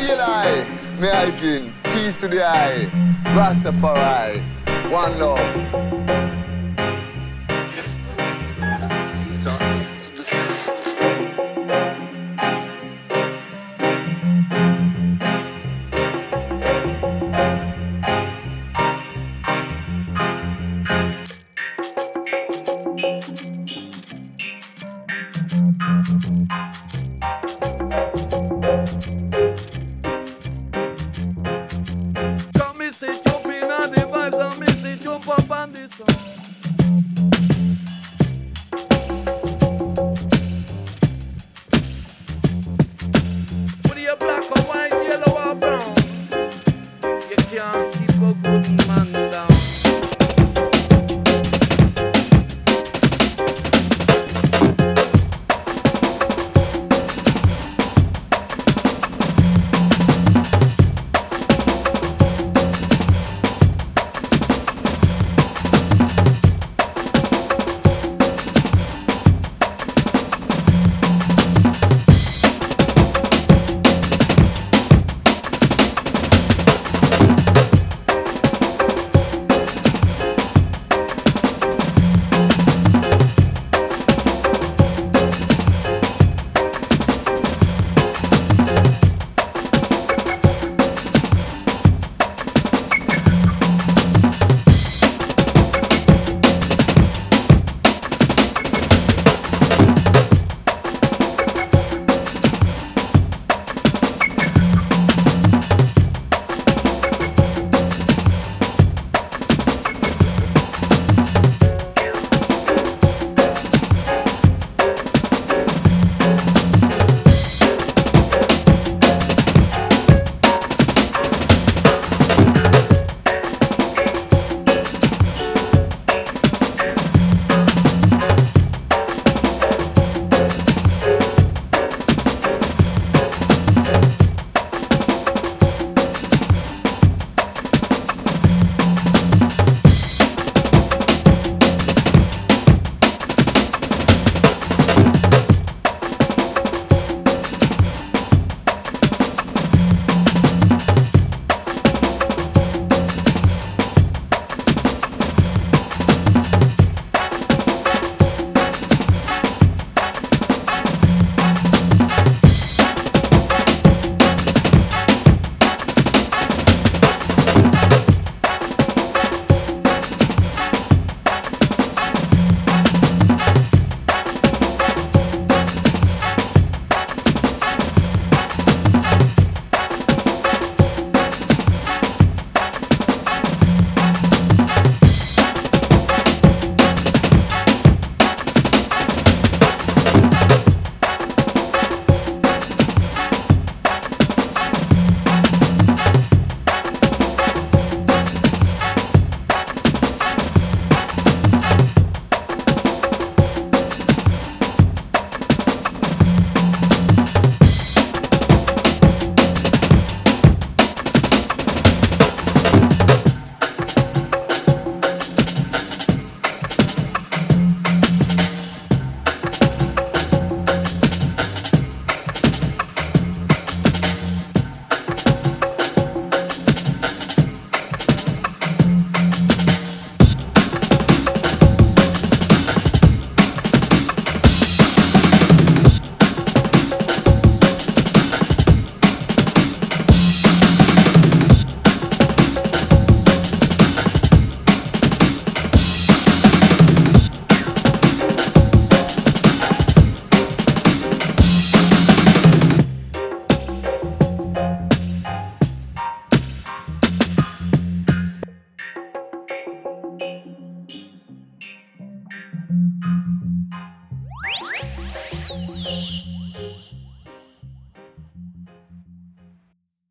Eli, may I dream? Peace to the eye. Rastafari. One love.